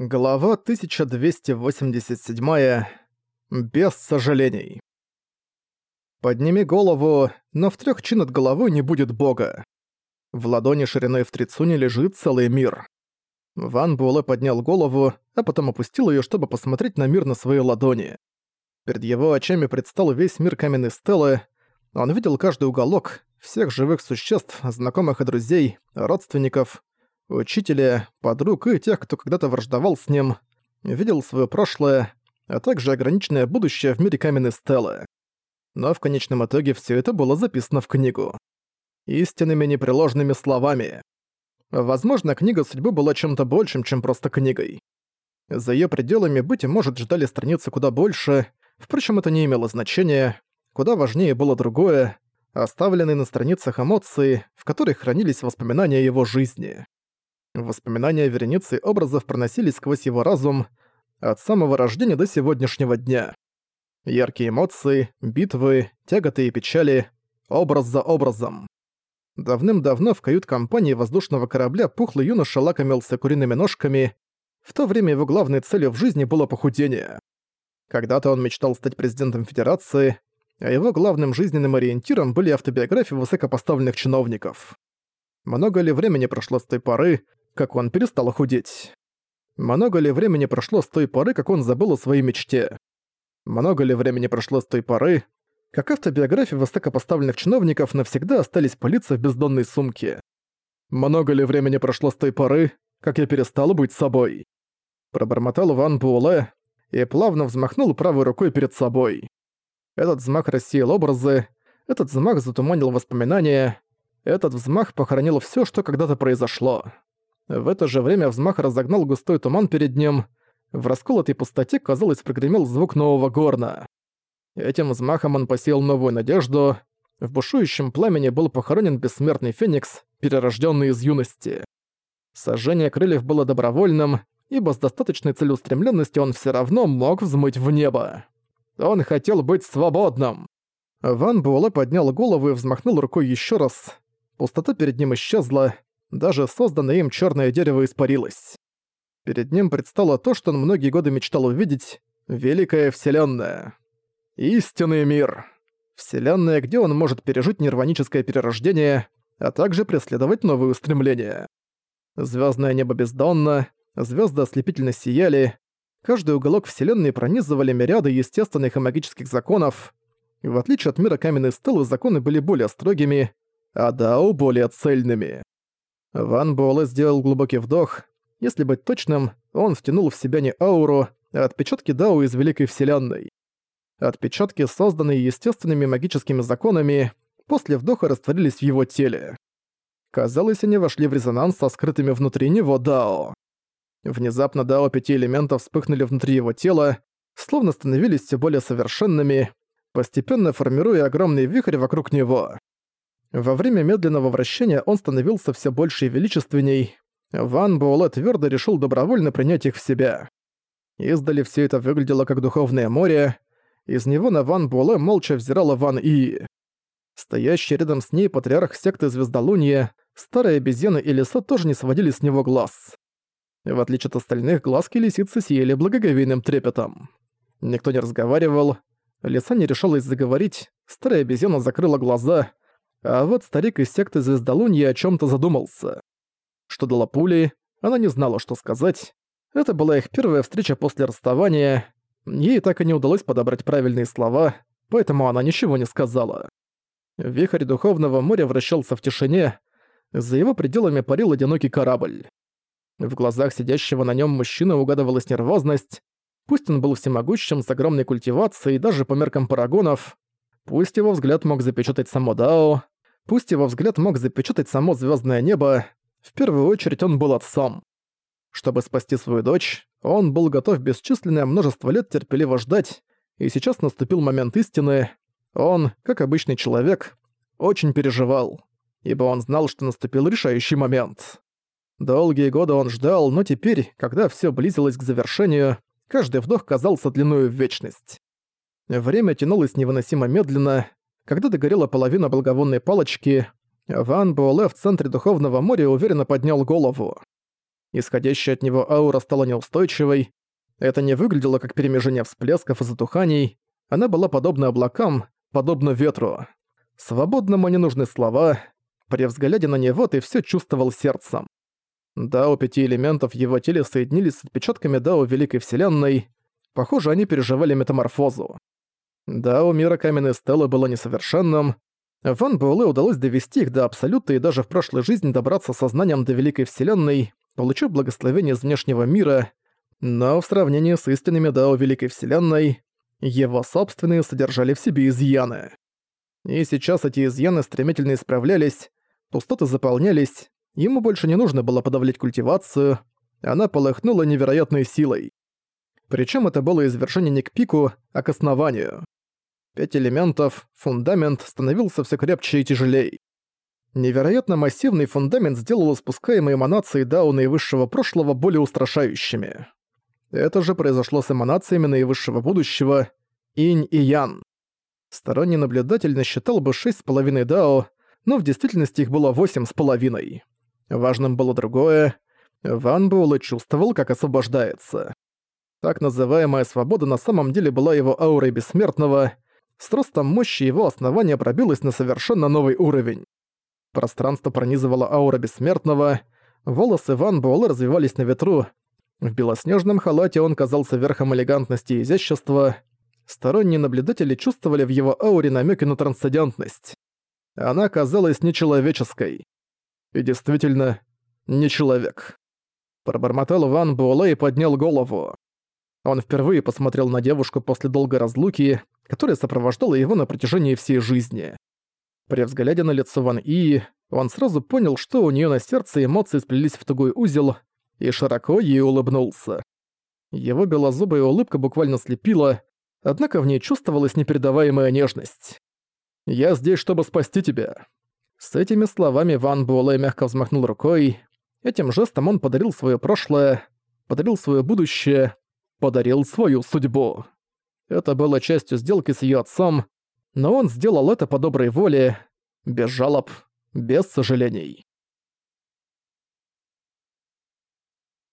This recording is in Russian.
Глава 1287. Без сожалений. Подними голову, но в трех чин от головы не будет бога. В ладони шириной в трицуне лежит целый мир. Ван Буэлэ поднял голову, а потом опустил ее, чтобы посмотреть на мир на своей ладони. Перед его очами предстал весь мир каменной стелы. Он видел каждый уголок, всех живых существ, знакомых и друзей, родственников, учителя, подруг и тех, кто когда-то враждовал с ним, видел свое прошлое, а также ограниченное будущее в мире каменной стелы. Но в конечном итоге все это было записано в книгу. Истинными непреложными словами. Возможно, книга судьбы была чем-то большим, чем просто книгой. За ее пределами, быть может, ждали страницы куда больше, впрочем, это не имело значения. Куда важнее было другое, оставленные на страницах эмоции, в которых хранились воспоминания его жизни. Воспоминания вереницы образов проносились сквозь его разум от самого рождения до сегодняшнего дня. Яркие эмоции, битвы, тяготы и печали, образ за образом. Давным-давно в кают-компании воздушного корабля пухлый юноша лакомился куриными ножками, в то время его главной целью в жизни было похудение. Когда-то он мечтал стать президентом Федерации, а его главным жизненным ориентиром были автобиографии высокопоставленных чиновников. Много ли времени прошло с той поры, как он перестал худеть. Много ли времени прошло с той поры, как он забыл о своей мечте? Много ли времени прошло с той поры, как автобиографии высокопоставленных чиновников навсегда остались пылиться в бездонной сумке? Много ли времени прошло с той поры, как я перестал быть собой? Пробормотал Ван Буэлэ и плавно взмахнул правой рукой перед собой. Этот взмах рассеял образы, этот взмах затуманил воспоминания, этот взмах похоронил всё, что когда-то произошло. В это же время взмах разогнал густой туман перед ним. В расколотой пустоте, казалось, прогремел звук нового горна. Этим взмахом он посеял новую надежду. В бушующем пламени был похоронен бессмертный феникс, перерожденный из юности. Сожжение крыльев было добровольным, ибо с достаточной целеустремленностью он все равно мог взмыть в небо. Он хотел быть свободным. Ван Буэлэ поднял голову и взмахнул рукой еще раз. Пустота перед ним исчезла, даже созданное им черное дерево испарилось. Перед ним предстало то, что он многие годы мечтал увидеть — Великая Вселенная. Истинный мир. Вселенная, где он может пережить нирваническое перерождение, а также преследовать новые устремления. Звездное небо бездонно, звезды ослепительно сияли, каждый уголок Вселенной пронизывали мириады естественных и магических законов. В отличие от мира каменной стелы, законы были более строгими, а Дао более цельными. Ван Буэлэ сделал глубокий вдох. Если быть точным, он втянул в себя не ауру, а отпечатки Дао из Великой Вселенной. Отпечатки, созданные естественными магическими законами, после вдоха растворились в его теле. Казалось, они вошли в резонанс со скрытыми внутри него Дао. Внезапно Дао пяти элементов вспыхнули внутри его тела, словно становились все более совершенными, постепенно формируя огромный вихрь вокруг него. Во время медленного вращения он становился все больше и величественней. Ван Буэлэ твердо решил добровольно принять их в себя. Издали все это выглядело как духовное море. Из него на Ван Буэлэ молча взирала Ван И. Стоящий рядом с ней патриарх секты Звездолуния, старая обезьяна и лиса тоже не сводили с него глаз. В отличие от остальных, глазки лисицы сияли благоговейным трепетом. Никто не разговаривал, лиса не решалась заговорить, старая обезьяна закрыла глаза, а вот старик из секты Звездолунья о чем то задумался. Что до Лапули, она не знала, что сказать. Это была их первая встреча после расставания. Ей так и не удалось подобрать правильные слова, поэтому она ничего не сказала. Вихрь Духовного моря вращался в тишине, за его пределами парил одинокий корабль. В глазах сидящего на нем мужчины угадывалась нервозность, пусть он был всемогущим с огромной культивацией даже по меркам парагонов, Пусть его взгляд мог запечатать само Дао, пусть его взгляд мог запечатать само звездное небо, в первую очередь он был отцом. Чтобы спасти свою дочь, он был готов бесчисленное множество лет терпеливо ждать, и сейчас наступил момент истины. Он, как обычный человек, очень переживал, ибо он знал, что наступил решающий момент. Долгие годы он ждал, но теперь, когда все близилось к завершению, каждый вдох казался длиною в вечность. Время тянулось невыносимо медленно. Когда догорела половина благовонной палочки, Ван Буэлэ в центре Духовного моря уверенно поднял голову. Исходящая от него аура стала неустойчивой. Это не выглядело как перемежение всплесков и затуханий. Она была подобна облакам, подобно ветру. Свободному не нужны слова. При взгляде на него ты все чувствовал сердцем. Дао пяти элементов его теле соединились с отпечатками Дао Великой Вселенной. Похоже, они переживали метаморфозу. Дао мира Каменной Стеллы было несовершенным. Ван Буэлэ удалось довести их до Абсолюта и даже в прошлой жизни добраться сознанием до Великой Вселенной, получив благословение из внешнего мира, но в сравнении с истинными Дао Великой Вселенной, его собственные содержали в себе изъяны. И сейчас эти изъяны стремительно исправлялись, пустоты заполнялись, ему больше не нужно было подавлять культивацию, она полыхнула невероятной силой. Причем это было извержение не к пику, а к основанию. Пять элементов, фундамент становился все крепче и тяжелее. Невероятно массивный фундамент сделал спускаемые эманации Дао наивысшего прошлого более устрашающими. Это же произошло с эманациями наивысшего будущего Инь и Ян. Сторонний наблюдатель насчитал бы шесть с половиной Дао, но в действительности их было восемь с половиной. Важным было другое. Ван Буэлэ чувствовал, как освобождается. Так называемая свобода на самом деле была его аурой бессмертного. С ростом мощи его основания пробилось на совершенно новый уровень. Пространство пронизывало аура бессмертного, волосы Ван Буэлэ развивались на ветру. В белоснежном халате он казался верхом элегантности и изящества. Сторонние наблюдатели чувствовали в его ауре намеки на трансцендентность. Она казалась нечеловеческой. И действительно, не человек. Пробормотал Ван Буэлэ и поднял голову. Он впервые посмотрел на девушку после долгой разлуки, которая сопровождала его на протяжении всей жизни. При взгляде на лицо Ван И, он сразу понял, что у нее на сердце эмоции сплелись в тугой узел, и широко ей улыбнулся. Его белозубая улыбка буквально слепила, однако в ней чувствовалась непередаваемая нежность. «Я здесь, чтобы спасти тебя». С этими словами Ван Буэлэ мягко взмахнул рукой. Этим жестом он подарил свое прошлое, подарил свое будущее, подарил свою судьбу. Это было частью сделки с ее отцом, но он сделал это по доброй воле, без жалоб, без сожалений.